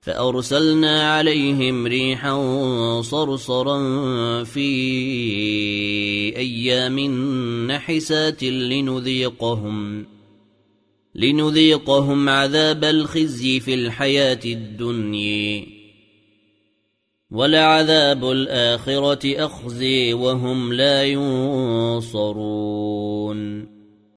فأرسلنا عليهم ريحا صرصرا في أيام نحسات لنذيقهم لنذيقهم عذاب الخزي في الحياة الدنيا ولعذاب الآخرة أخزي وهم لا ينصرون